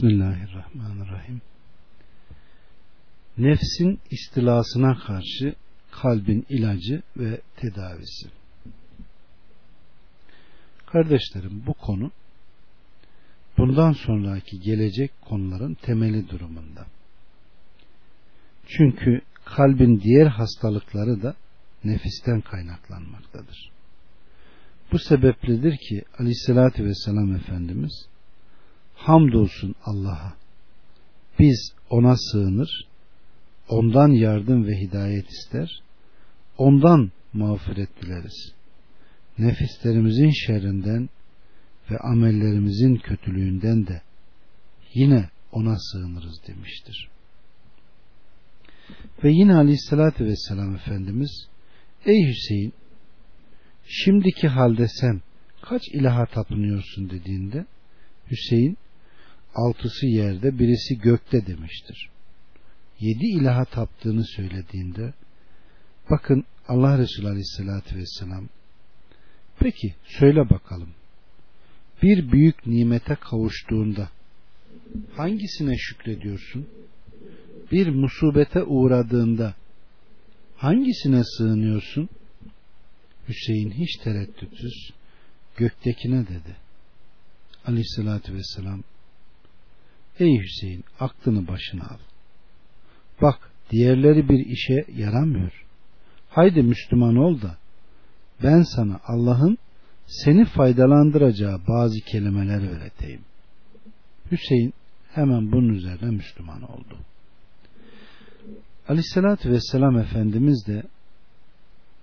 Bismillahirrahmanirrahim. Nefsin istilasına karşı kalbin ilacı ve tedavisi. Kardeşlerim bu konu bundan sonraki gelecek konuların temeli durumunda. Çünkü kalbin diğer hastalıkları da nefisten kaynaklanmaktadır. Bu sebepledir ki aleyhissalatü vesselam Efendimiz hamdolsun Allah'a. Biz ona sığınır ondan yardım ve hidayet ister ondan mağfiret dileriz. Nefislerimizin şerrinden ve amellerimizin kötülüğünden de yine ona sığınırız demiştir. Ve yine aleyhissalatü vesselam Efendimiz Ey Hüseyin şimdiki halde sen kaç ilaha tapınıyorsun? dediğinde Hüseyin altısı yerde birisi gökte demiştir. Yedi ilaha taptığını söylediğinde bakın Allah Resulü Aleyhisselatü Vesselam peki söyle bakalım bir büyük nimete kavuştuğunda hangisine şükrediyorsun? Bir musibete uğradığında hangisine sığınıyorsun? Hüseyin hiç tereddütsüz göktekine dedi. Aleyhissalatü vesselam Ey Hüseyin aklını başına al. Bak diğerleri bir işe yaramıyor. Haydi Müslüman ol da ben sana Allah'ın seni faydalandıracağı bazı kelimeler öğreteyim. Hüseyin hemen bunun üzerine Müslüman oldu. Aleyhissalatü vesselam Efendimiz de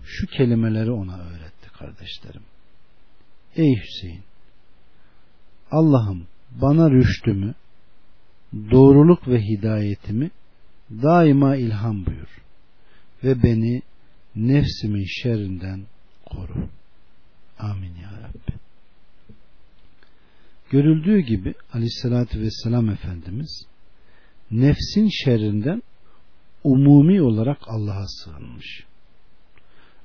şu kelimeleri ona öğretti kardeşlerim. Ey Hüseyin Allah'ım bana rüştümü, doğruluk ve hidayetimi daima ilham buyur ve beni nefsimin şerrinden koru. Amin ya Rabbi. Görüldüğü gibi aleyhissalatü vesselam Efendimiz nefsin şerrinden umumi olarak Allah'a sığınmış.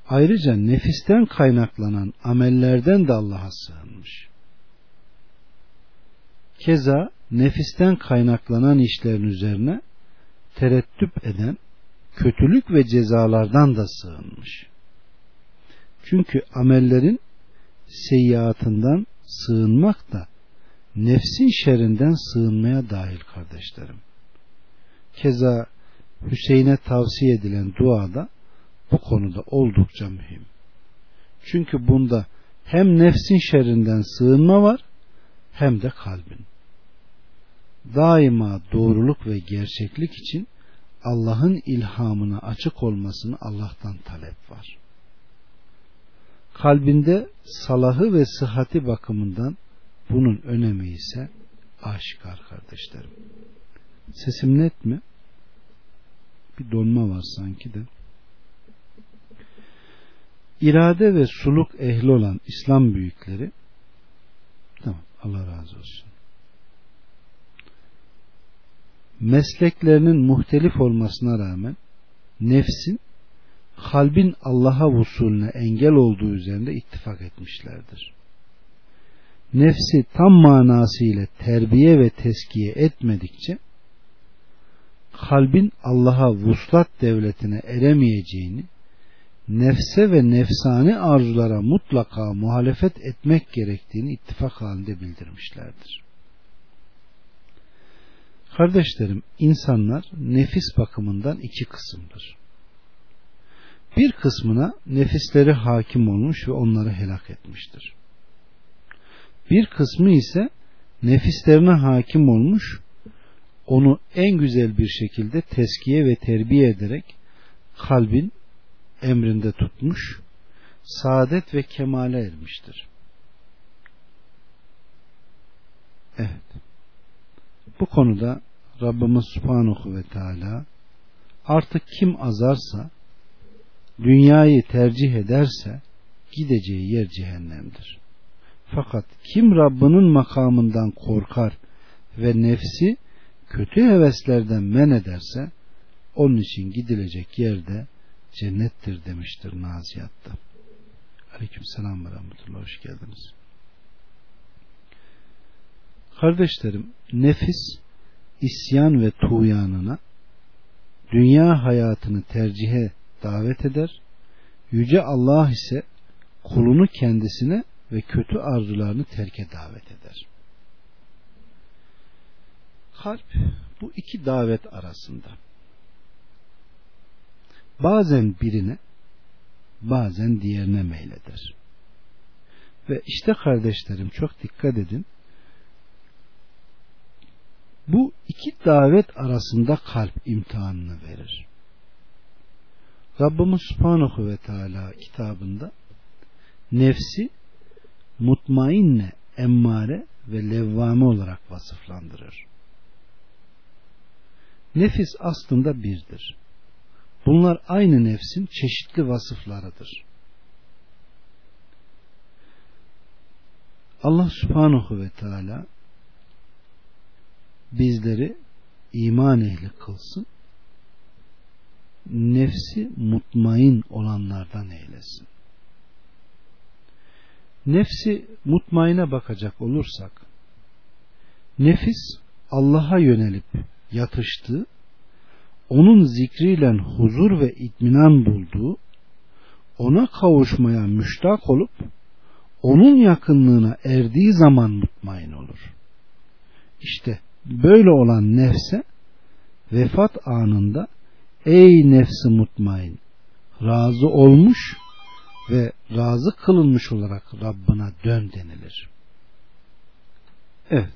Ayrıca nefisten kaynaklanan amellerden de Allah'a sığınmış. Keza nefisten kaynaklanan işlerin üzerine tereddüp eden kötülük ve cezalardan da sığınmış. Çünkü amellerin seyyiatından sığınmak da nefsin şerrinden sığınmaya dahil kardeşlerim. Keza Hüseyin'e tavsiye edilen duada bu konuda oldukça mühim. Çünkü bunda hem nefsin şerrinden sığınma var hem de kalbin. Daima doğruluk ve gerçeklik için Allah'ın ilhamına açık olmasını Allah'tan talep var. Kalbinde salahı ve sıhhati bakımından bunun önemi ise aşikar kardeşlerim. Sesim net mi? Bir donma var sanki de. İrade ve suluk ehli olan İslam büyükleri tamam Allah razı olsun. Mesleklerinin muhtelif olmasına rağmen nefsin kalbin Allah'a vusulüne engel olduğu üzerinde ittifak etmişlerdir. Nefsi tam manasıyla terbiye ve teskiye etmedikçe kalbin Allah'a vuslat devletine eremeyeceğini nefse ve nefsani arzulara mutlaka muhalefet etmek gerektiğini ittifak halinde bildirmişlerdir. Kardeşlerim, insanlar nefis bakımından iki kısımdır. Bir kısmına nefisleri hakim olmuş ve onları helak etmiştir. Bir kısmı ise nefislerine hakim olmuş, onu en güzel bir şekilde teskiye ve terbiye ederek kalbin emrinde tutmuş, saadet ve kemale ermiştir. Evet. Bu konuda Rabbimiz Subhanahu ve Teala artık kim azarsa dünyayı tercih ederse gideceği yer cehennemdir. Fakat kim Rabbinin makamından korkar ve nefsi kötü heveslerden men ederse onun için gidilecek yerde cennettir demiştir Naziat'ta. Aleyküm selam ve rahmetullah. Hoş geldiniz. Kardeşlerim, nefis isyan ve tuğyanına dünya hayatını tercihe davet eder. Yüce Allah ise kulunu kendisine ve kötü arzularını terke davet eder. Kalp bu iki davet arasında. Bazen birine, bazen diğerine meyleder. Ve işte kardeşlerim çok dikkat edin. Bu iki davet arasında kalp imtihanını verir. Rabbimiz Subhanahu ve Teala kitabında nefsi mutmainne, emmare ve levvame olarak vasıflandırır. Nefis aslında birdir. Bunlar aynı nefsin çeşitli vasıflarıdır. Allah subhanahu ve teala bizleri iman ehli kılsın nefsi mutmain olanlardan eylesin. Nefsi mutmaine bakacak olursak nefis Allah'a yönelip yatıştığı onun zikriyle huzur ve itminan bulduğu ona kavuşmaya müştak olup onun yakınlığına erdiği zaman mutmain olur. İşte böyle olan nefse vefat anında ey nefsi mutmain razı olmuş ve razı kılınmış olarak Rabbına dön denilir. Evet.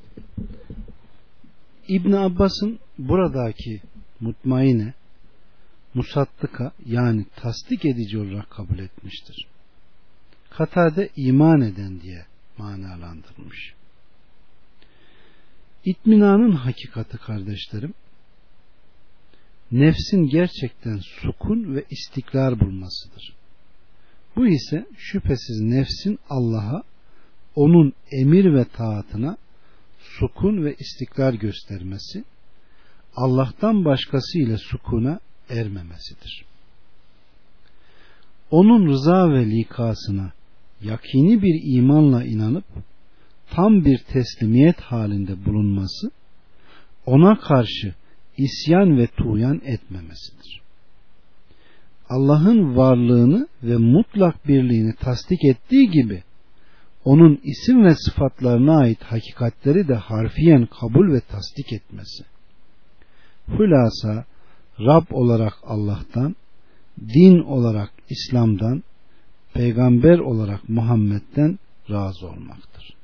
İbn Abbas'ın buradaki mutmaine musattıka yani tasdik edici olarak kabul etmiştir. Katade iman eden diye manalandırmış. İtminanın hakikati kardeşlerim nefsin gerçekten sukun ve istikrar bulmasıdır. Bu ise şüphesiz nefsin Allah'a onun emir ve taatına sukun ve istikrar göstermesi Allah'tan başkası ile sukuna ermemesidir. Onun rıza ve likasına yakini bir imanla inanıp tam bir teslimiyet halinde bulunması ona karşı isyan ve tuğyan etmemesidir. Allah'ın varlığını ve mutlak birliğini tasdik ettiği gibi onun isim ve sıfatlarına ait hakikatleri de harfiyen kabul ve tasdik etmesi. Hülasa Rab olarak Allah'tan, din olarak İslam'dan, peygamber olarak Muhammed'den razı olmaktır.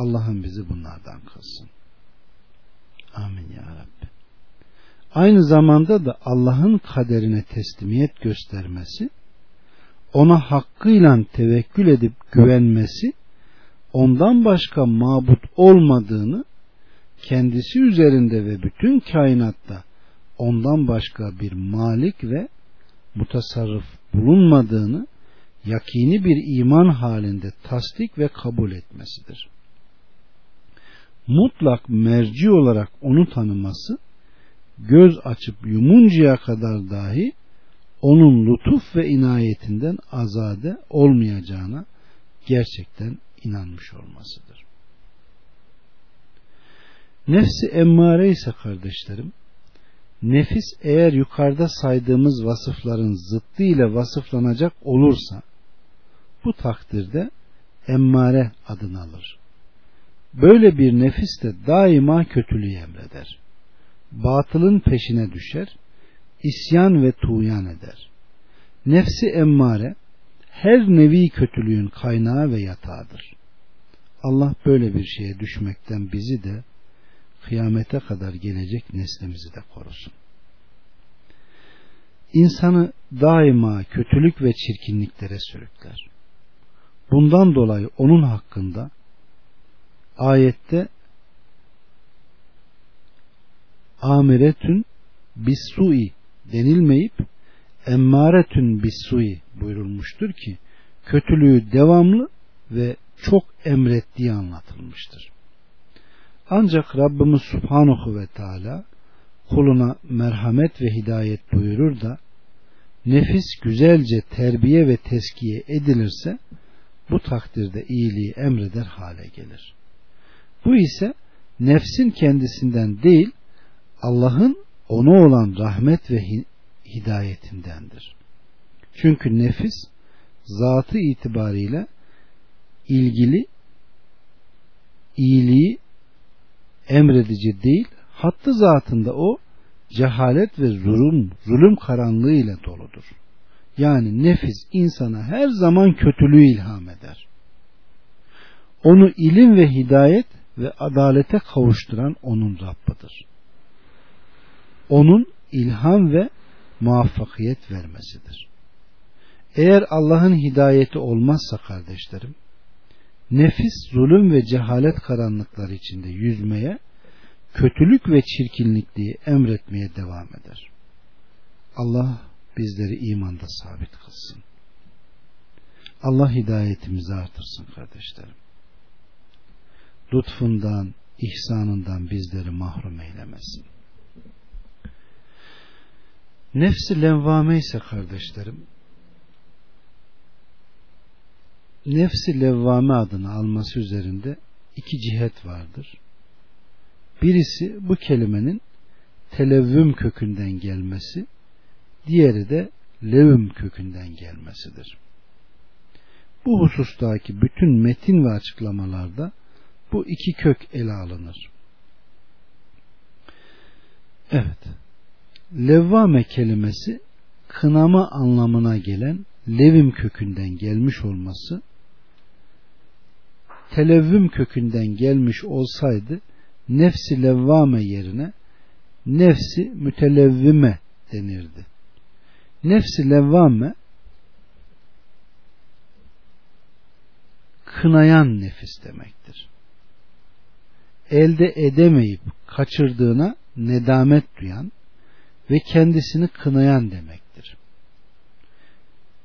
Allah'ın bizi bunlardan kılsın. Amin ya Rabbi. Aynı zamanda da Allah'ın kaderine teslimiyet göstermesi, ona hakkıyla tevekkül edip güvenmesi, ondan başka mabut olmadığını, kendisi üzerinde ve bütün kainatta ondan başka bir malik ve mutasarrıf bulunmadığını yakini bir iman halinde tasdik ve kabul etmesidir. Mutlak merci olarak onu tanıması, göz açıp yumuncaya kadar dahi onun lütuf ve inayetinden azade olmayacağına gerçekten inanmış olmasıdır. Nefsi emmare ise kardeşlerim, nefis eğer yukarıda saydığımız vasıfların zıttı ile vasıflanacak olursa, bu takdirde emmare adını alır. Böyle bir nefis de daima kötülüğü emreder. Batılın peşine düşer, isyan ve tuğyan eder. Nefsi emmare her nevi kötülüğün kaynağı ve yatağıdır. Allah böyle bir şeye düşmekten bizi de kıyamete kadar gelecek neslimizi de korusun. İnsanı daima kötülük ve çirkinliklere sürükler. Bundan dolayı onun hakkında ayette amiretün bisui denilmeyip emmâretün bisui buyurulmuştur ki kötülüğü devamlı ve çok emrettiği anlatılmıştır. Ancak Rabbimiz Subhanahu ve Teala kuluna merhamet ve hidayet buyurur da nefis güzelce terbiye ve teskiye edilirse bu takdirde iyiliği emreder hale gelir. Bu ise nefsin kendisinden değil Allah'ın ona olan rahmet ve hidayetindendir. Çünkü nefis zatı itibariyle ilgili iyiliği emredici değil, hattı zatında o cehalet ve zulüm, zulüm karanlığı ile doludur. Yani nefis insana her zaman kötülüğü ilham eder. Onu ilim ve hidayet ve adalete kavuşturan onun Rabbidir. Onun ilham ve muvaffakiyet vermesidir. Eğer Allah'ın hidayeti olmazsa kardeşlerim, nefis zulüm ve cehalet karanlıkları içinde yüzmeye, kötülük ve çirkinlikliği emretmeye devam eder. Allah bizleri imanda sabit kılsın. Allah hidayetimizi artırsın kardeşlerim. Lütfundan, ihsanından bizleri mahrum eylemesin. Nefsi levvame ise kardeşlerim, nefsi levvame adını alması üzerinde iki cihet vardır. Birisi bu kelimenin televvüm kökünden gelmesi, diğeri de levüm kökünden gelmesidir. Bu husustaki bütün metin ve açıklamalarda bu iki kök ele alınır. Evet. Levvame kelimesi kınama anlamına gelen levim kökünden gelmiş olması televvüm kökünden gelmiş olsaydı nefsi levvame yerine nefsi mütelevvime denirdi. Nefsi levvame kınayan nefis demektir. Elde edemeyip kaçırdığına nedamet duyan ve kendisini kınayan demektir.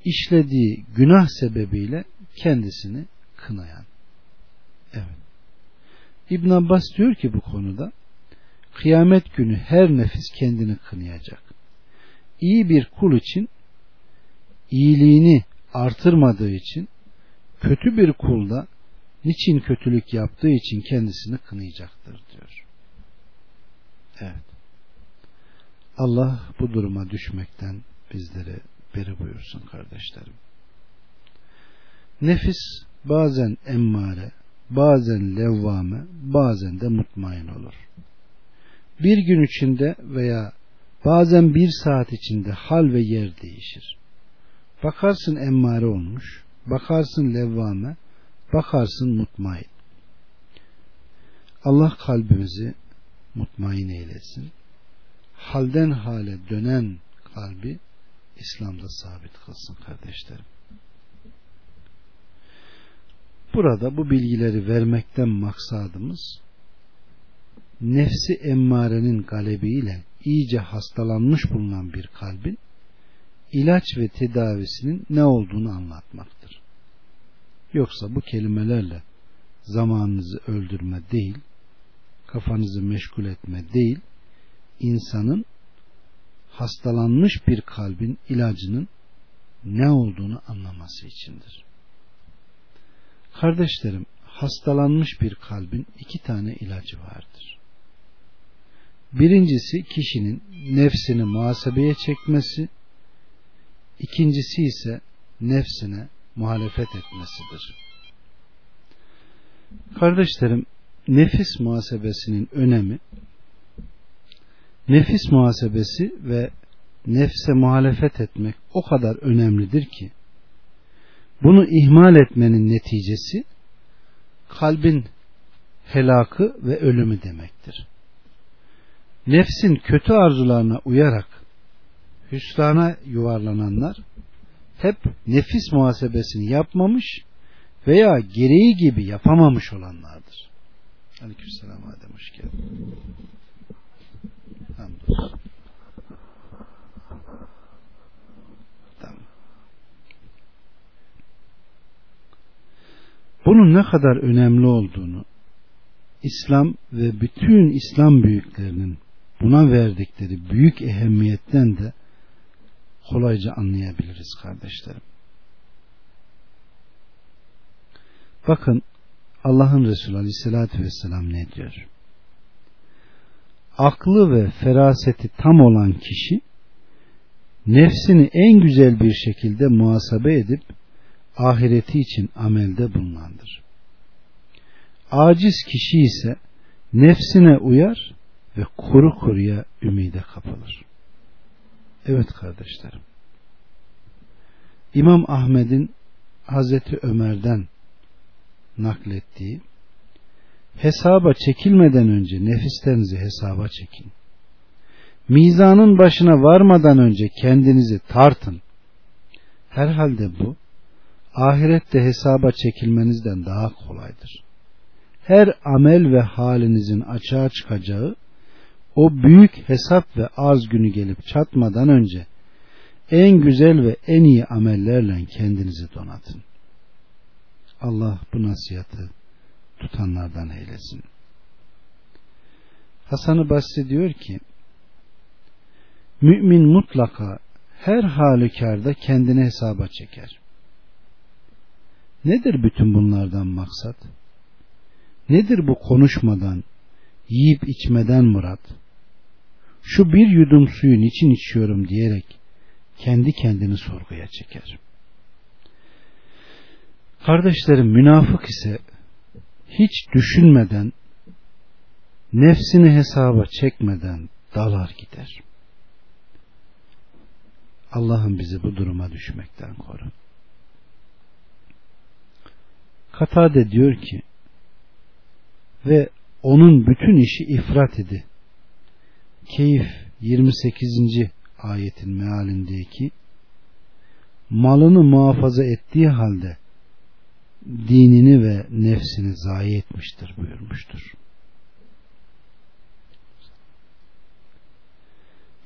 İşlediği günah sebebiyle kendisini kınayan. Evet. İbn Abbas diyor ki bu konuda kıyamet günü her nefis kendini kınayacak. İyi bir kul için iyiliğini artırmadığı için kötü bir kulda niçin kötülük yaptığı için kendisini kınayacaktır diyor. Evet. Allah bu duruma düşmekten bizleri beri buyursun kardeşlerim. Nefis bazen emmare, bazen levvame, bazen de mutmain olur. Bir gün içinde veya bazen bir saat içinde hal ve yer değişir. Bakarsın emmare olmuş, bakarsın levvame, bakarsın mutmain. Allah kalbimizi mutmain eylesin. Halden hale dönen kalbi İslam'da sabit kılsın kardeşlerim. Burada bu bilgileri vermekten maksadımız nefsi emmarenin galebiyle iyice hastalanmış bulunan bir kalbin ilaç ve tedavisinin ne olduğunu anlatmaktır. Yoksa bu kelimelerle zamanınızı öldürme değil, kafanızı meşgul etme değil, insanın hastalanmış bir kalbin ilacının ne olduğunu anlaması içindir. Kardeşlerim, hastalanmış bir kalbin iki tane ilacı vardır. Birincisi kişinin nefsini muhasebeye çekmesi, ikincisi ise nefsine muhalefet etmesidir. Kardeşlerim, nefis muhasebesinin önemi nefis muhasebesi ve nefse muhalefet etmek o kadar önemlidir ki bunu ihmal etmenin neticesi kalbin helakı ve ölümü demektir. Nefsin kötü arzularına uyarak hüsrana yuvarlananlar hep nefis muhasebesini yapmamış veya gereği gibi yapamamış olanlardır. Aleykümselam Adem hoş geldin. Hamdolsun. Bunun ne kadar önemli olduğunu İslam ve bütün İslam büyüklerinin buna verdikleri büyük ehemmiyetten de kolayca anlayabiliriz kardeşlerim. Bakın Allah'ın Resulü Aleyhisselatü Vesselam ne diyor? aklı ve feraseti tam olan kişi nefsini en güzel bir şekilde muhasebe edip ahireti için amelde bulunandır. Aciz kişi ise nefsine uyar ve kuru kuruya ümide kapılır. Evet kardeşlerim. İmam Ahmet'in Hazreti Ömer'den naklettiği hesaba çekilmeden önce nefislerinizi hesaba çekin. Mizanın başına varmadan önce kendinizi tartın. Herhalde bu ahirette hesaba çekilmenizden daha kolaydır. Her amel ve halinizin açığa çıkacağı o büyük hesap ve arz günü gelip çatmadan önce en güzel ve en iyi amellerle kendinizi donatın. Allah bu nasihatı tutanlardan eylesin. Hasan-ı Basri diyor ki mümin mutlaka her halükarda kendini hesaba çeker. Nedir bütün bunlardan maksat? Nedir bu konuşmadan, yiyip içmeden murat? Şu bir yudum suyun için içiyorum diyerek kendi kendini sorguya çeker. Kardeşlerim münafık ise hiç düşünmeden nefsini hesaba çekmeden dalar gider. Allah'ım bizi bu duruma düşmekten koru. Katade diyor ki ve onun bütün işi ifrat idi. Keyif 28. ayetin mealindeki malını muhafaza ettiği halde dinini ve nefsini zayi etmiştir buyurmuştur.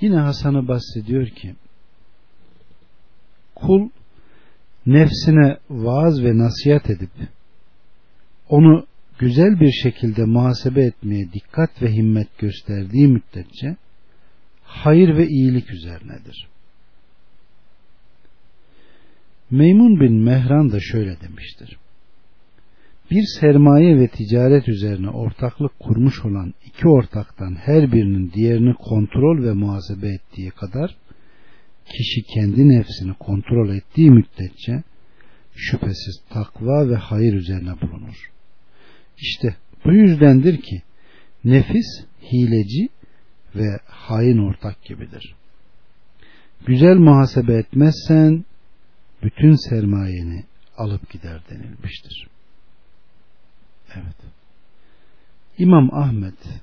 Yine Hasan-ı Basri diyor ki kul nefsine vaaz ve nasihat edip onu güzel bir şekilde muhasebe etmeye dikkat ve himmet gösterdiği müddetçe hayır ve iyilik üzerinedir. Meymun bin Mehran da şöyle demiştir. Bir sermaye ve ticaret üzerine ortaklık kurmuş olan iki ortaktan her birinin diğerini kontrol ve muhasebe ettiği kadar kişi kendi nefsini kontrol ettiği müddetçe şüphesiz takva ve hayır üzerine bulunur. İşte bu yüzdendir ki nefis hileci ve hain ortak gibidir. Güzel muhasebe etmezsen bütün sermayeni alıp gider denilmiştir. Evet. İmam Ahmet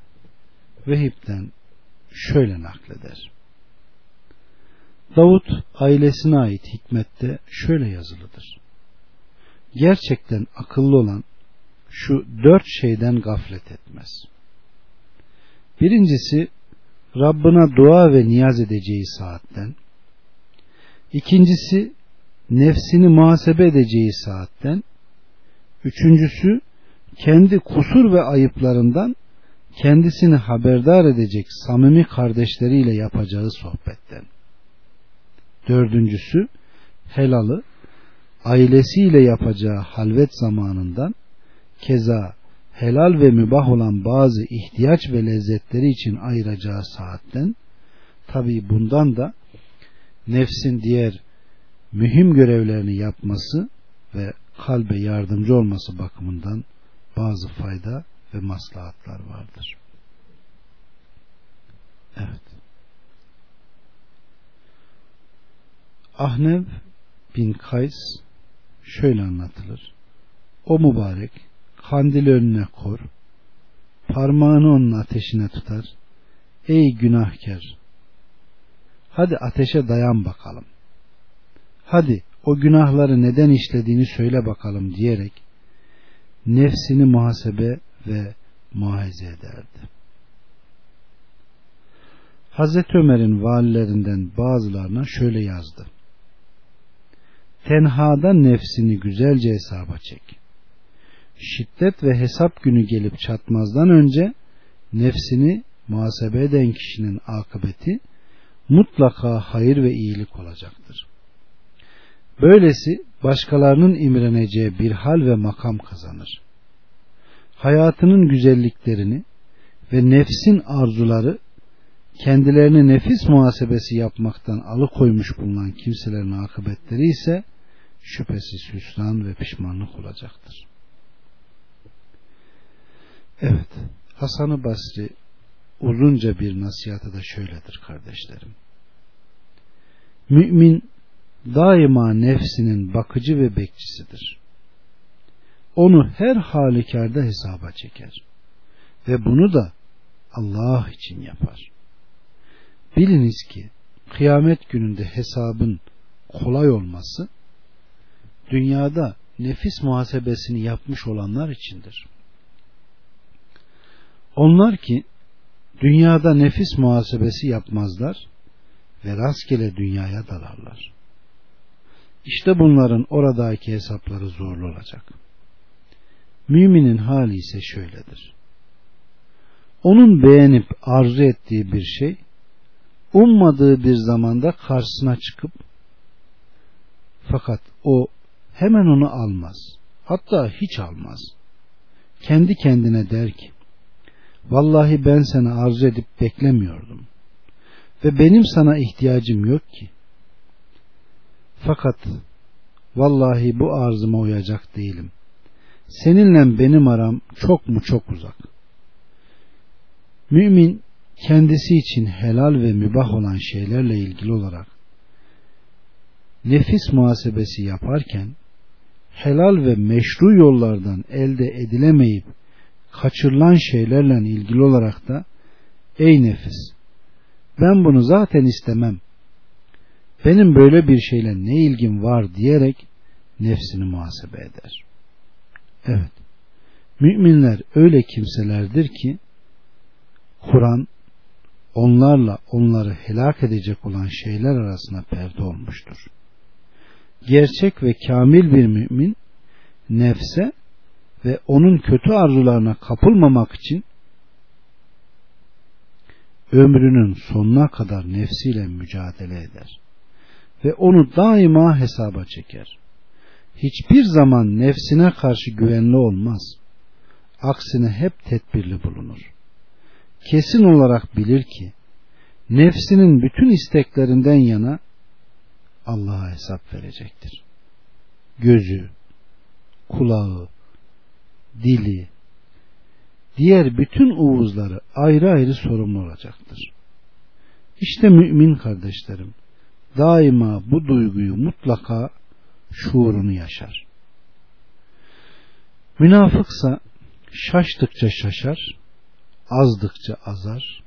Vehip'ten şöyle nakleder. Davut ailesine ait hikmette şöyle yazılıdır. Gerçekten akıllı olan şu dört şeyden gaflet etmez. Birincisi Rabbına dua ve niyaz edeceği saatten. İkincisi nefsini muhasebe edeceği saatten. Üçüncüsü kendi kusur ve ayıplarından kendisini haberdar edecek samimi kardeşleriyle yapacağı sohbetten. Dördüncüsü helalı ailesiyle yapacağı halvet zamanından keza helal ve mübah olan bazı ihtiyaç ve lezzetleri için ayıracağı saatten tabi bundan da nefsin diğer mühim görevlerini yapması ve kalbe yardımcı olması bakımından bazı fayda ve maslahatlar vardır. Evet. Ahnev bin Kays şöyle anlatılır. O mübarek kandil önüne kor, parmağını onun ateşine tutar. Ey günahkar! Hadi ateşe dayan bakalım. Hadi o günahları neden işlediğini söyle bakalım diyerek nefsini muhasebe ve muahize ederdi. Hazreti Ömer'in valilerinden bazılarına şöyle yazdı. Tenhada nefsini güzelce hesaba çek. Şiddet ve hesap günü gelip çatmazdan önce nefsini muhasebe eden kişinin akıbeti mutlaka hayır ve iyilik olacaktır. Böylesi başkalarının imreneceği bir hal ve makam kazanır. Hayatının güzelliklerini ve nefsin arzuları kendilerini nefis muhasebesi yapmaktan alıkoymuş bulunan kimselerin akıbetleri ise şüphesiz hüsran ve pişmanlık olacaktır. Evet, Hasan-ı Basri uzunca bir nasihatı da şöyledir kardeşlerim. Mümin daima nefsinin bakıcı ve bekçisidir. Onu her halükarda hesaba çeker. Ve bunu da Allah için yapar. Biliniz ki kıyamet gününde hesabın kolay olması dünyada nefis muhasebesini yapmış olanlar içindir. Onlar ki dünyada nefis muhasebesi yapmazlar ve rastgele dünyaya dalarlar. İşte bunların oradaki hesapları zorlu olacak. Müminin hali ise şöyledir. Onun beğenip arzu ettiği bir şey ummadığı bir zamanda karşısına çıkıp fakat o hemen onu almaz. Hatta hiç almaz. Kendi kendine der ki Vallahi ben seni arzu edip beklemiyordum. Ve benim sana ihtiyacım yok ki. Fakat vallahi bu arzıma uyacak değilim. Seninle benim aram çok mu çok uzak. Mümin kendisi için helal ve mübah olan şeylerle ilgili olarak nefis muhasebesi yaparken helal ve meşru yollardan elde edilemeyip kaçırılan şeylerle ilgili olarak da ey nefis ben bunu zaten istemem benim böyle bir şeyle ne ilgim var diyerek nefsini muhasebe eder. Evet. Müminler öyle kimselerdir ki Kur'an onlarla onları helak edecek olan şeyler arasına perde olmuştur. Gerçek ve kamil bir mümin nefse ve onun kötü arzularına kapılmamak için ömrünün sonuna kadar nefsiyle mücadele eder ve onu daima hesaba çeker. Hiçbir zaman nefsine karşı güvenli olmaz. Aksine hep tedbirli bulunur. Kesin olarak bilir ki nefsinin bütün isteklerinden yana Allah'a hesap verecektir. Gözü, kulağı, dili, diğer bütün uğuzları ayrı ayrı sorumlu olacaktır. İşte mümin kardeşlerim daima bu duyguyu mutlaka şuurunu yaşar. Münafıksa şaştıkça şaşar, azdıkça azar,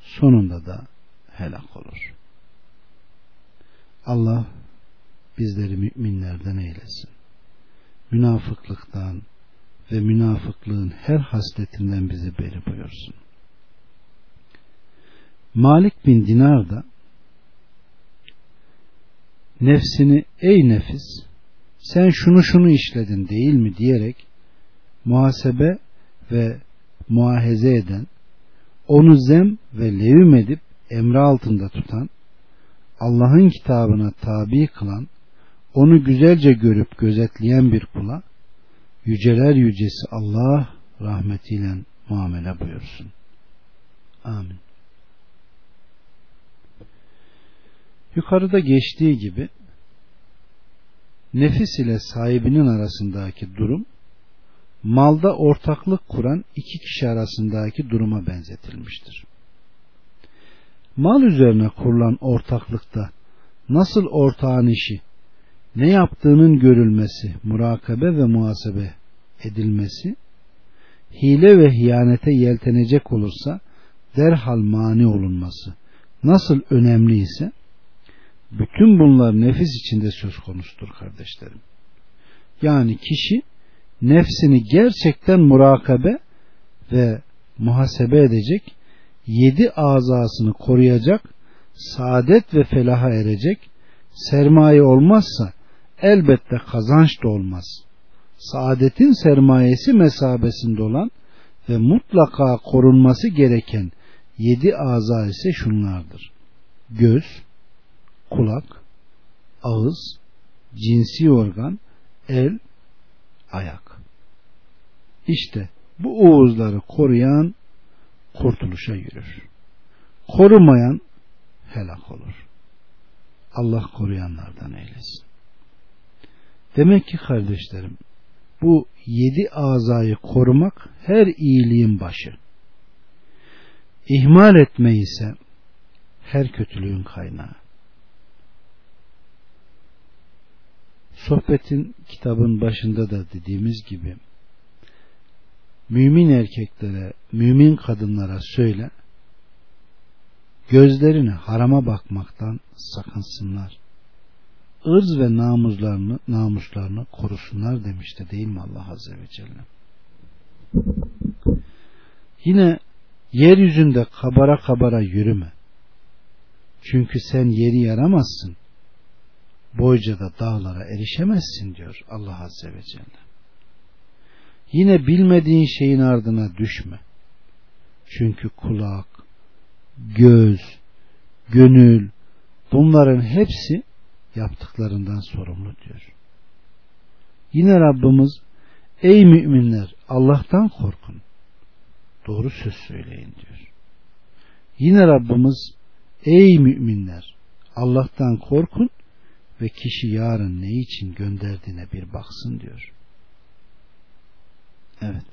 sonunda da helak olur. Allah bizleri müminlerden eylesin. Münafıklıktan, ve münafıklığın her hasletinden bizi beri buyursun. Malik bin Dinar da nefsini ey nefis sen şunu şunu işledin değil mi diyerek muhasebe ve muaheze eden onu zem ve levim edip emri altında tutan Allah'ın kitabına tabi kılan onu güzelce görüp gözetleyen bir kula yüceler yücesi Allah rahmetiyle muamele buyursun. Amin. Yukarıda geçtiği gibi nefis ile sahibinin arasındaki durum malda ortaklık kuran iki kişi arasındaki duruma benzetilmiştir. Mal üzerine kurulan ortaklıkta nasıl ortağın işi ne yaptığının görülmesi, murakabe ve muhasebe edilmesi, hile ve hiyanete yeltenecek olursa derhal mani olunması nasıl önemli ise bütün bunlar nefis içinde söz konusudur kardeşlerim. Yani kişi nefsini gerçekten murakabe ve muhasebe edecek, yedi azasını koruyacak, saadet ve felaha erecek, sermaye olmazsa elbette kazanç da olmaz. Saadetin sermayesi mesabesinde olan ve mutlaka korunması gereken yedi aza ise şunlardır. Göz, kulak, ağız, cinsi organ, el, ayak. İşte bu uğuzları koruyan kurtuluşa yürür. Korumayan helak olur. Allah koruyanlardan eylesin. Demek ki kardeşlerim bu yedi azayı korumak her iyiliğin başı. İhmal etme ise her kötülüğün kaynağı. Sohbetin kitabın başında da dediğimiz gibi mümin erkeklere, mümin kadınlara söyle gözlerini harama bakmaktan sakınsınlar. Irz ve namuslarını, namuslarını korusunlar demişti değil mi Allah Azze ve Celle? Yine yeryüzünde kabara kabara yürüme. Çünkü sen yeri yaramazsın. Boyca da dağlara erişemezsin diyor Allah Azze ve Celle. Yine bilmediğin şeyin ardına düşme. Çünkü kulak, göz, gönül bunların hepsi yaptıklarından sorumlu diyor. Yine Rabbimiz ey müminler Allah'tan korkun. Doğru söz söyleyin diyor. Yine Rabbimiz ey müminler Allah'tan korkun ve kişi yarın ne için gönderdiğine bir baksın diyor. Evet.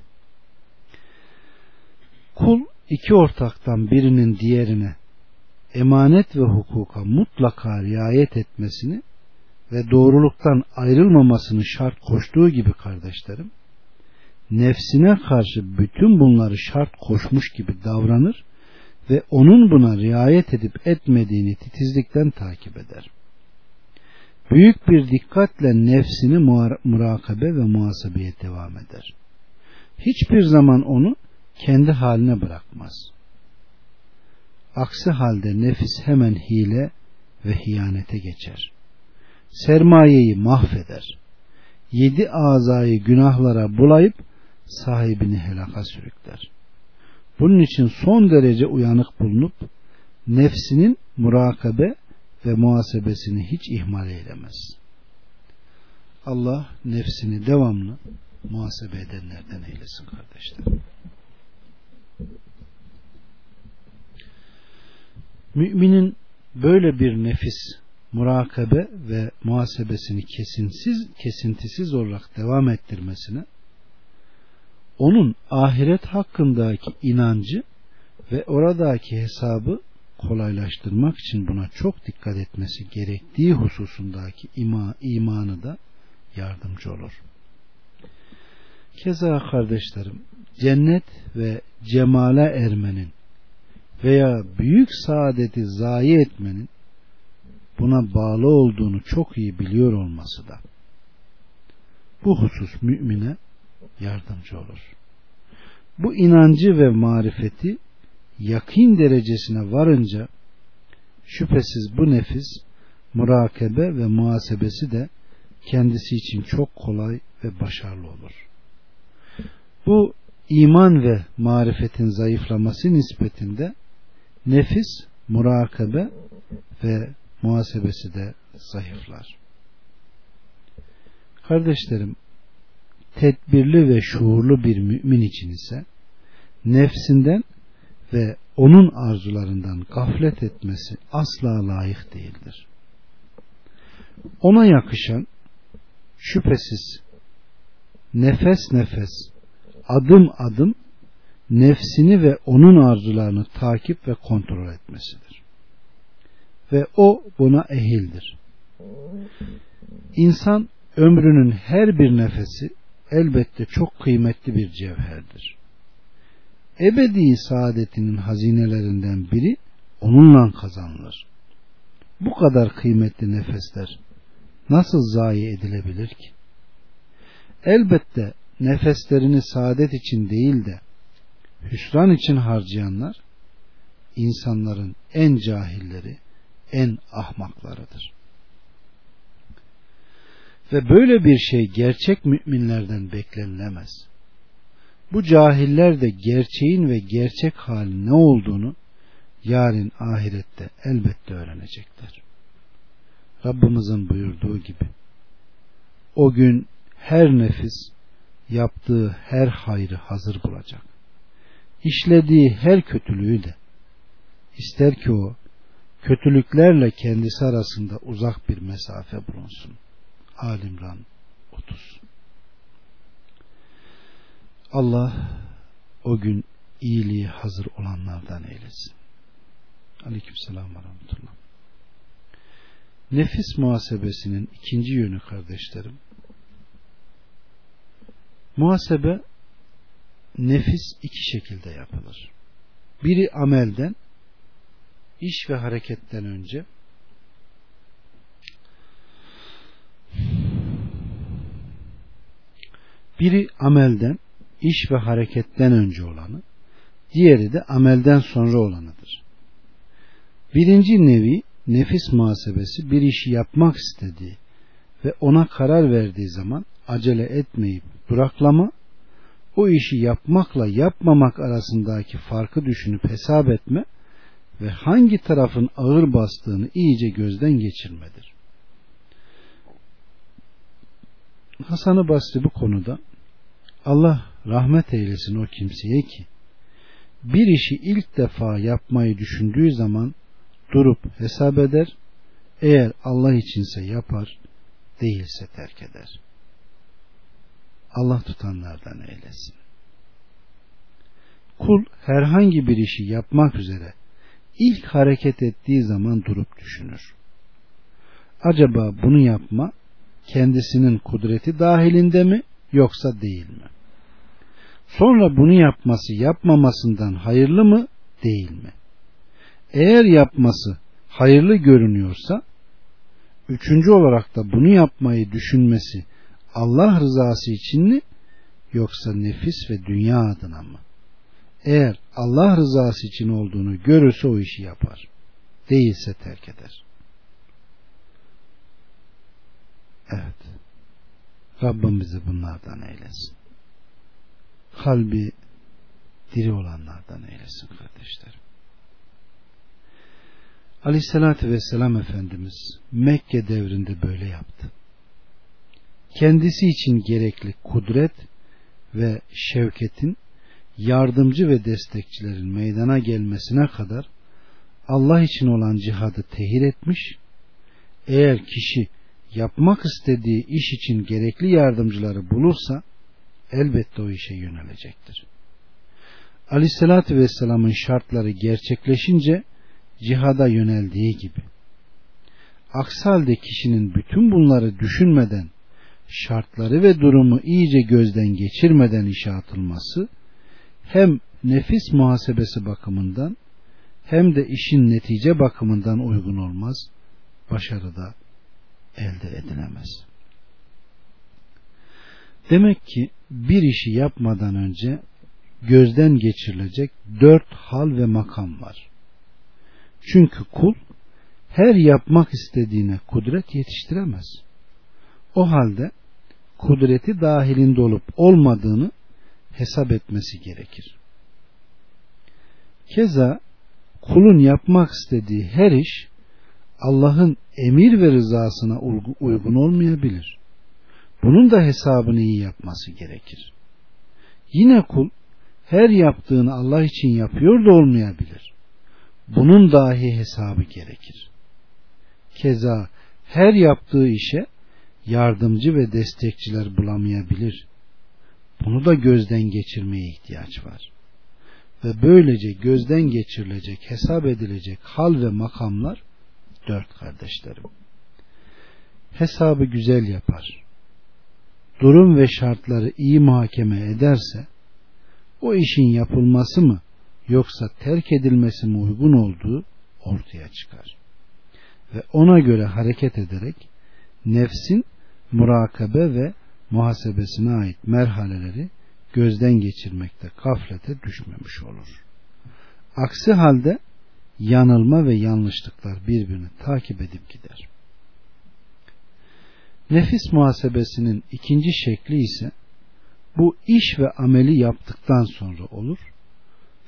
Kul iki ortaktan birinin diğerine emanet ve hukuka mutlaka riayet etmesini ve doğruluktan ayrılmamasını şart koştuğu gibi kardeşlerim, nefsine karşı bütün bunları şart koşmuş gibi davranır ve onun buna riayet edip etmediğini titizlikten takip eder. Büyük bir dikkatle nefsini murakabe ve muhasebeye devam eder. Hiçbir zaman onu kendi haline bırakmaz. Aksi halde nefis hemen hile ve hiyanete geçer. Sermayeyi mahveder. Yedi azayı günahlara bulayıp sahibini helaka sürükler. Bunun için son derece uyanık bulunup nefsinin murakabe ve muhasebesini hiç ihmal eylemez. Allah nefsini devamlı muhasebe edenlerden eylesin kardeşler. Müminin böyle bir nefis murakabe ve muhasebesini kesinsiz kesintisiz olarak devam ettirmesine onun ahiret hakkındaki inancı ve oradaki hesabı kolaylaştırmak için buna çok dikkat etmesi gerektiği hususundaki ima, imanı da yardımcı olur. Keza kardeşlerim cennet ve cemale ermenin veya büyük saadeti zayi etmenin buna bağlı olduğunu çok iyi biliyor olması da bu husus mümine yardımcı olur. Bu inancı ve marifeti yakin derecesine varınca şüphesiz bu nefis murakebe ve muhasebesi de kendisi için çok kolay ve başarılı olur. Bu iman ve marifetin zayıflaması nispetinde nefis, murakabe ve muhasebesi de zayıflar. Kardeşlerim, tedbirli ve şuurlu bir mümin için ise nefsinden ve onun arzularından gaflet etmesi asla layık değildir. Ona yakışan şüphesiz nefes nefes, adım adım nefsini ve onun arzularını takip ve kontrol etmesidir. Ve o buna ehildir. İnsan ömrünün her bir nefesi elbette çok kıymetli bir cevherdir. Ebedi saadetinin hazinelerinden biri onunla kazanılır. Bu kadar kıymetli nefesler nasıl zayi edilebilir ki? Elbette nefeslerini saadet için değil de hüsran için harcayanlar insanların en cahilleri, en ahmaklarıdır. Ve böyle bir şey gerçek müminlerden beklenilemez. Bu cahiller de gerçeğin ve gerçek halin ne olduğunu yarın ahirette elbette öğrenecekler. Rabbimizin buyurduğu gibi o gün her nefis yaptığı her hayrı hazır bulacak. İşlediği her kötülüğü de ister ki o kötülüklerle kendisi arasında uzak bir mesafe bulunsun. Alimran 30 Allah o gün iyiliği hazır olanlardan eylesin. Aleyküm selam ve rahmetullah. Nefis muhasebesinin ikinci yönü kardeşlerim. Muhasebe nefis iki şekilde yapılır. Biri amelden, iş ve hareketten önce, biri amelden, iş ve hareketten önce olanı, diğeri de amelden sonra olanıdır. Birinci nevi nefis muhasebesi bir işi yapmak istediği ve ona karar verdiği zaman acele etmeyip duraklama, o işi yapmakla yapmamak arasındaki farkı düşünüp hesap etme ve hangi tarafın ağır bastığını iyice gözden geçirmedir. Hasan-ı Basri bu konuda Allah rahmet eylesin o kimseye ki bir işi ilk defa yapmayı düşündüğü zaman durup hesap eder. Eğer Allah içinse yapar, değilse terk eder. Allah tutanlardan eylesin. Kul herhangi bir işi yapmak üzere ilk hareket ettiği zaman durup düşünür. Acaba bunu yapma kendisinin kudreti dahilinde mi yoksa değil mi? Sonra bunu yapması yapmamasından hayırlı mı değil mi? Eğer yapması hayırlı görünüyorsa üçüncü olarak da bunu yapmayı düşünmesi Allah rızası için mi yoksa nefis ve dünya adına mı? Eğer Allah rızası için olduğunu görürse o işi yapar. Değilse terk eder. Evet. Rabbim bizi bunlardan eylesin. Kalbi diri olanlardan eylesin kardeşlerim. Aleyhissalatü vesselam Efendimiz Mekke devrinde böyle yaptı. Kendisi için gerekli kudret ve şevketin yardımcı ve destekçilerin meydana gelmesine kadar Allah için olan cihadı tehir etmiş, eğer kişi yapmak istediği iş için gerekli yardımcıları bulursa elbette o işe yönelecektir. Aleyhissalatü Vesselam'ın şartları gerçekleşince cihada yöneldiği gibi. Aksi halde kişinin bütün bunları düşünmeden şartları ve durumu iyice gözden geçirmeden işe atılması hem nefis muhasebesi bakımından hem de işin netice bakımından uygun olmaz, başarıda elde edilemez. Demek ki bir işi yapmadan önce gözden geçirilecek dört hal ve makam var. Çünkü kul her yapmak istediğine kudret yetiştiremez. O halde kudreti dahilinde olup olmadığını hesap etmesi gerekir. Keza kulun yapmak istediği her iş Allah'ın emir ve rızasına uygun olmayabilir. Bunun da hesabını iyi yapması gerekir. Yine kul her yaptığını Allah için yapıyor da olmayabilir. Bunun dahi hesabı gerekir. Keza her yaptığı işe yardımcı ve destekçiler bulamayabilir. Bunu da gözden geçirmeye ihtiyaç var. Ve böylece gözden geçirilecek, hesap edilecek hal ve makamlar dört kardeşlerim. Hesabı güzel yapar. Durum ve şartları iyi muhakeme ederse o işin yapılması mı yoksa terk edilmesi mi uygun olduğu ortaya çıkar. Ve ona göre hareket ederek nefsin murakabe ve muhasebesine ait merhaleleri gözden geçirmekte gaflete düşmemiş olur. Aksi halde yanılma ve yanlışlıklar birbirini takip edip gider. Nefis muhasebesinin ikinci şekli ise bu iş ve ameli yaptıktan sonra olur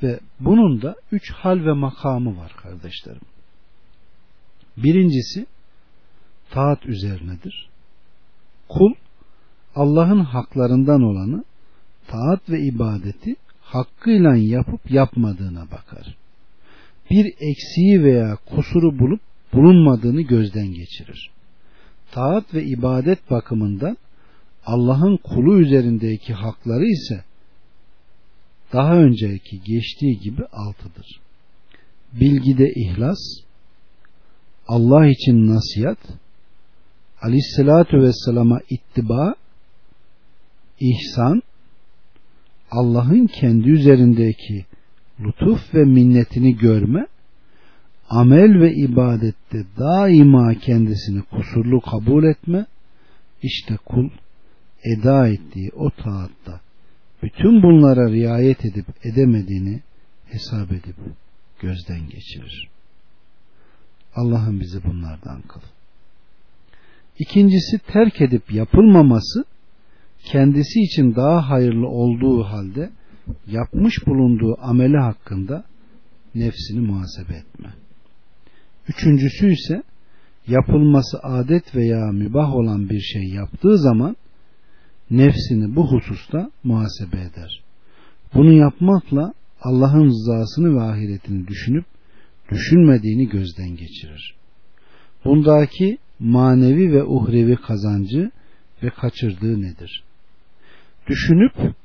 ve bunun da üç hal ve makamı var kardeşlerim. Birincisi taat üzerinedir. Kul Allah'ın haklarından olanı taat ve ibadeti hakkıyla yapıp yapmadığına bakar. Bir eksiği veya kusuru bulup bulunmadığını gözden geçirir. Taat ve ibadet bakımından Allah'ın kulu üzerindeki hakları ise daha önceki geçtiği gibi altıdır. Bilgide ihlas, Allah için nasihat, aleyhissalatu vesselama ittiba, ihsan, Allah'ın kendi üzerindeki lütuf ve minnetini görme, amel ve ibadette daima kendisini kusurlu kabul etme, işte kul eda ettiği o taatta bütün bunlara riayet edip edemediğini hesap edip gözden geçirir. Allah'ın bizi bunlardan kıl. İkincisi terk edip yapılmaması kendisi için daha hayırlı olduğu halde yapmış bulunduğu ameli hakkında nefsini muhasebe etme. Üçüncüsü ise yapılması adet veya mübah olan bir şey yaptığı zaman nefsini bu hususta muhasebe eder. Bunu yapmakla Allah'ın rızasını ve ahiretini düşünüp düşünmediğini gözden geçirir. Bundaki manevi ve uhrevi kazancı ve kaçırdığı nedir? Düşünüp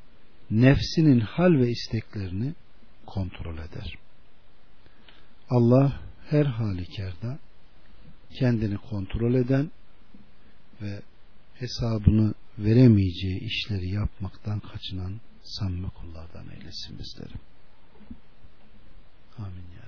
nefsinin hal ve isteklerini kontrol eder. Allah her halükarda kendini kontrol eden ve hesabını veremeyeceği işleri yapmaktan kaçınan samimi kullardan eylesin bizleri. Amin.